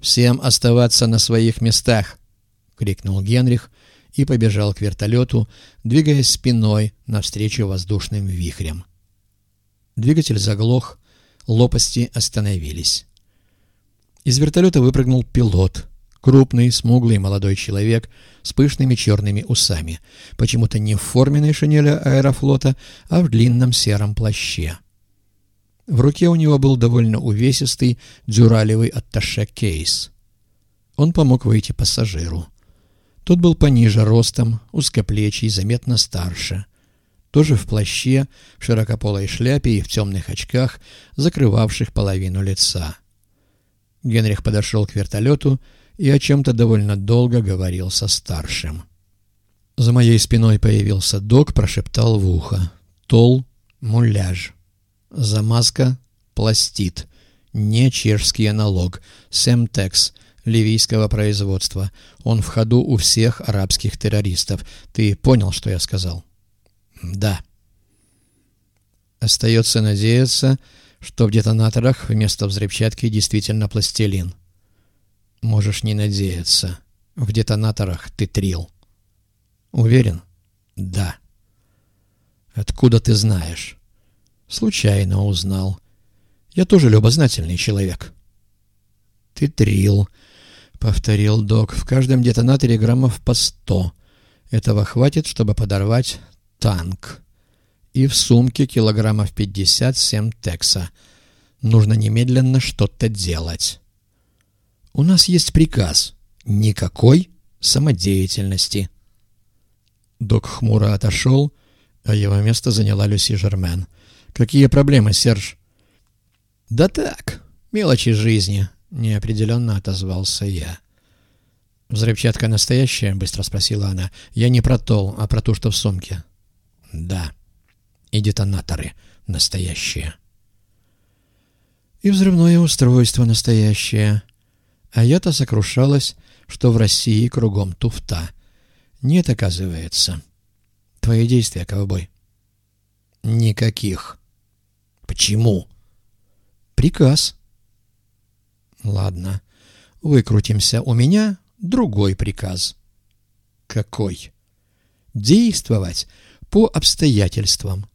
«Всем оставаться на своих местах!» — крикнул Генрих и побежал к вертолету, двигаясь спиной навстречу воздушным вихрям. Двигатель заглох, лопасти остановились. Из вертолета выпрыгнул пилот, крупный, смуглый молодой человек с пышными черными усами, почему-то не в форменной шинели аэрофлота, а в длинном сером плаще. В руке у него был довольно увесистый дюралевый атташе-кейс. Он помог выйти пассажиру. Тот был пониже ростом, узкоплечий, заметно старше. Тоже в плаще, в широкополой шляпе и в темных очках, закрывавших половину лица. Генрих подошел к вертолету и о чем-то довольно долго говорил со старшим. За моей спиной появился док, прошептал в ухо. «Тол, муляж». Замазка, пластит. Не чешский аналог. Семтекс ливийского производства. Он в ходу у всех арабских террористов. Ты понял, что я сказал? Да. Остается надеяться, что в детонаторах вместо взрывчатки действительно пластилин. Можешь не надеяться. В детонаторах ты трил. Уверен? Да. Откуда ты знаешь? Случайно узнал. Я тоже любознательный человек. Ты трил, повторил док. В каждом детонаторе граммов по сто. Этого хватит, чтобы подорвать танк. И в сумке килограммов пятьдесят семь текса. Нужно немедленно что-то делать. У нас есть приказ. Никакой самодеятельности. Док хмуро отошел, а его место заняла Люси Жермен — «Какие проблемы, Серж?» «Да так, мелочи жизни», — неопределенно отозвался я. «Взрывчатка настоящая?» — быстро спросила она. «Я не про тол, а про ту, что в сумке». «Да. И детонаторы настоящие». «И взрывное устройство настоящее. А я-то сокрушалась, что в России кругом туфта. Нет, оказывается. Твои действия, ковбой». «Никаких», Почему? Приказ. Ладно, выкрутимся. У меня другой приказ. Какой? Действовать по обстоятельствам.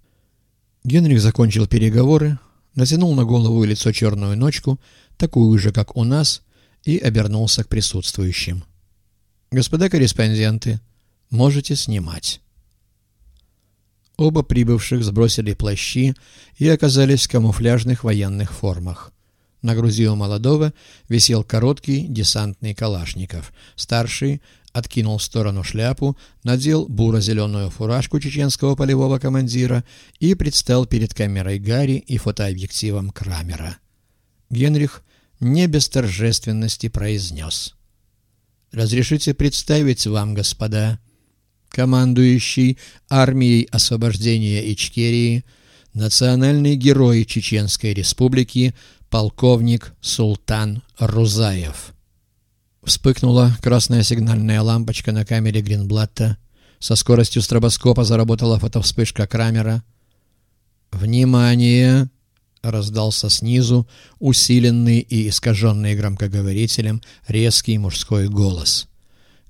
Генрих закончил переговоры, натянул на голову и лицо черную ночку, такую же, как у нас, и обернулся к присутствующим. «Господа корреспонденты, можете снимать». Оба прибывших сбросили плащи и оказались в камуфляжных военных формах. На груди у молодого висел короткий десантный калашников. Старший откинул в сторону шляпу, надел буро-зеленую фуражку чеченского полевого командира и предстал перед камерой Гарри и фотообъективом Крамера. Генрих не без торжественности произнес. «Разрешите представить вам, господа, командующий армией освобождения Ичкерии, национальный герой Чеченской республики, полковник Султан Рузаев. Вспыхнула красная сигнальная лампочка на камере Гринблатта. Со скоростью стробоскопа заработала фотовспышка Крамера. «Внимание!» — раздался снизу, усиленный и искаженный громкоговорителем резкий мужской голос —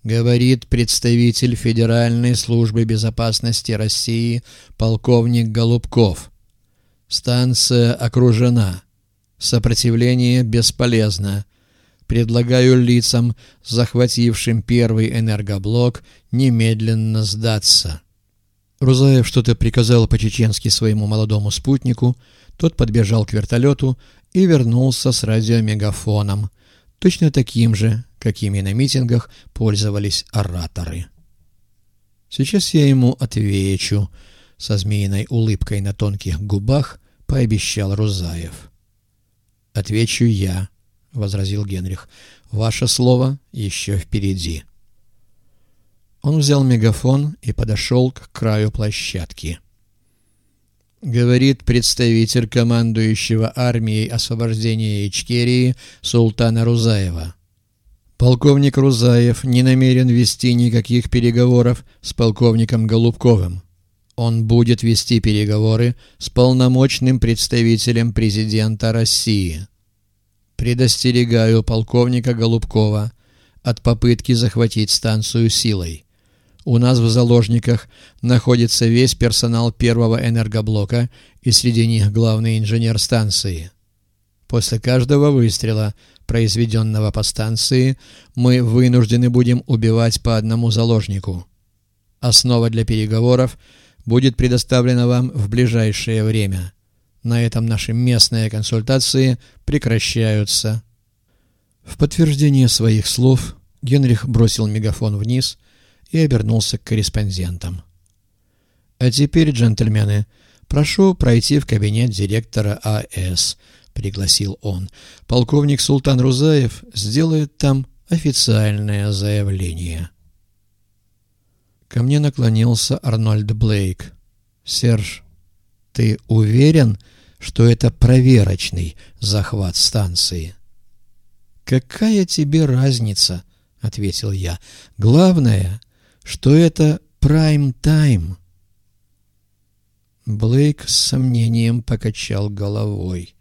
говорит представитель Федеральной службы безопасности России полковник Голубков. Станция окружена. Сопротивление бесполезно. Предлагаю лицам, захватившим первый энергоблок, немедленно сдаться. Рузаев что-то приказал по-чеченски своему молодому спутнику, тот подбежал к вертолету и вернулся с радиомегафоном, точно таким же, какими на митингах пользовались ораторы. Сейчас я ему отвечу, со змеиной улыбкой на тонких губах пообещал Рузаев. Отвечу я, возразил Генрих. Ваше слово еще впереди. Он взял мегафон и подошел к краю площадки. Говорит представитель командующего армией освобождения Ичкерии Султана Рузаева. Полковник Рузаев не намерен вести никаких переговоров с полковником Голубковым. Он будет вести переговоры с полномочным представителем президента России. Предостерегаю полковника Голубкова от попытки захватить станцию силой. У нас в заложниках находится весь персонал первого энергоблока и среди них главный инженер станции. После каждого выстрела, произведенного по станции, мы вынуждены будем убивать по одному заложнику. Основа для переговоров будет предоставлена вам в ближайшее время. На этом наши местные консультации прекращаются. В подтверждение своих слов Генрих бросил мегафон вниз и обернулся к корреспондентам. «А теперь, джентльмены, прошу пройти в кабинет директора АЭС», — пригласил он. «Полковник Султан Рузаев сделает там официальное заявление». Ко мне наклонился Арнольд Блейк. «Серж, ты уверен, что это проверочный захват станции?» «Какая тебе разница?» — ответил я. «Главное, что это прайм-тайм». Блейк с сомнением покачал головой.